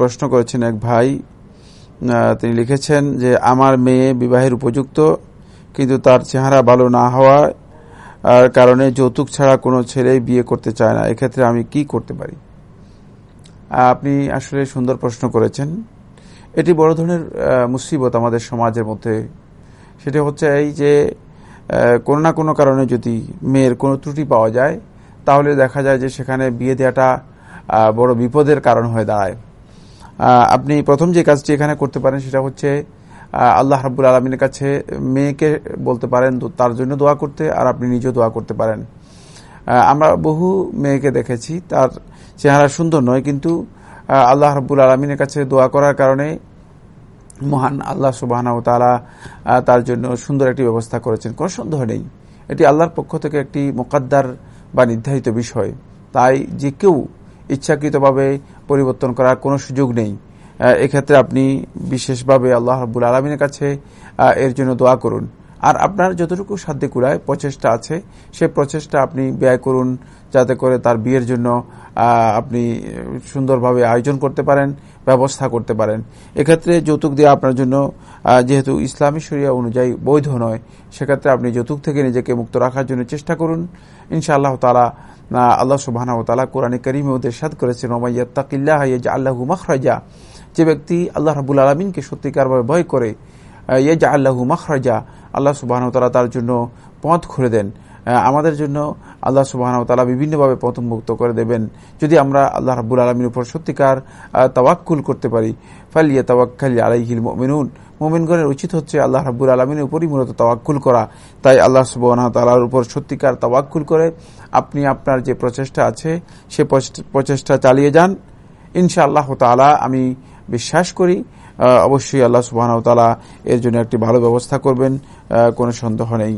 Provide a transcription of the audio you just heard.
প্রশ্ন করেছেন এক ভাই। তিনি লিখেছেন যে, আমার মেয়ে বিবাহের উপযুক্ত, কিন্তু তার চেহারা ভালো না হওয়ার কারণে যৌতুক ছাড়া কোনো ছেলে বিয়ে করতে চায় না। এক্ষেত্রে আমি কি করতে পারি? আপনি আসলে সুন্দর প্রশ্ন করেছেন। এটি বড় ধরনের মুসিবত আমাদের সমাজের মধ্যে। সেটা হচ্ছে এই যে কোনো না কোনো কারণে যদি মেয়ের কোনো ত্রুটি পাওয়া যায়, তাহলে দেখা যায় যে সেখানে বিয়ে দেওয়াটা বড় বিপদের কারণ হয়ে দাঁড়ায়। আপনি প্রথম যে কাজটি এখানে করতে পারেন সেটা হচ্ছে আল্লাহ রাবুল আলমিনের কাছে মেয়েকে বলতে পারেন তার জন্য দোয়া করতে আর আপনি নিজেও দোয়া করতে পারেন। আমরা বহু মেয়েকে দেখেছি, তার চেহারা সুন্দর নয়, কিন্তু আল্লাহ রাবুল আলমিনের কাছে দোয়া করার কারণে মহান আল্লাহ সুবাহ তারা তার জন্য সুন্দর একটি ব্যবস্থা করেছেন। কোনো সন্দেহ নেই, এটি আল্লাহর পক্ষ থেকে একটি মোকাদ্দার বা নির্ধারিত বিষয়। তাই যে কেউ ইচ্ছাকৃতভাবে পরিবর্তন করার কোনো সুযোগ নেই। এক্ষেত্রে আপনি বিশেষভাবে আল্লাহ রাবুল আলমিনের কাছে এর জন্য দোয়া করুন। আর আপনার যতটুকু সাধ্য কুড়ায়, প্রচেষ্টা আছে, সে প্রচেষ্টা আপনি ব্যয় করুন যাতে করে তার বিয়ের জন্য আপনি সুন্দরভাবে আয়োজন করতে পারেন, ব্যবস্থা করতে পারেন। এক্ষেত্রে যৌতুক দেওয়া আপনার জন্য যেহেতু ইসলামী শরিয়া অনুযায়ী বৈধ নয়, সেক্ষেত্রে আপনি যৌতুক থেকে নিজেকে মুক্ত রাখার জন্য চেষ্টা করুন। ইনশাআল্লাহ তালা আল্লাহ সুবাহ তালা কোরআন করিম সাদ করেছেন ওমাইয়াত্তাকিল্লাহ আল্লাহ মখরাজা যে ব্যক্তি আল্লাহ রাবুল আলমিনকে সত্যিকারভাবে ভয় করে ইয়ে আল্লাহু মখরাজা, আল্লাহ সুবাহ তালা তার জন্য পথ খুলে দেন। আমাদের জন্য আল্লাহ সুবাহ তালা বিভিন্নভাবে পথ মুক্ত করে দেবেন। যদি আমরা আল্লাহ রাবুল আলমীর উপর সত্যিকার তাওয়াক্কুল করতে পারি ফালিয়া তাওয়াক্কালি আলাইহিল মিনুন মোমিনগণের উচিত হচ্ছে আল্লাহ রাবুল আলমিনের উপরই মূলত তাওয়াক্কুল করা। তাই আল্লাহ সুবাহ তালার উপর সত্যিকার তাওয়াক্কুল করে আপনি আপনার যে প্রচেষ্টা আছে, সে প্রচেষ্টা চালিয়ে যান। ইনশা আল্লাহ তালা আমি বিশ্বাস করি অবশ্যই আল্লাহ সুবাহ এর জন্য একটি ভালো ব্যবস্থা করবেন কোনো সন্দেহ নেই।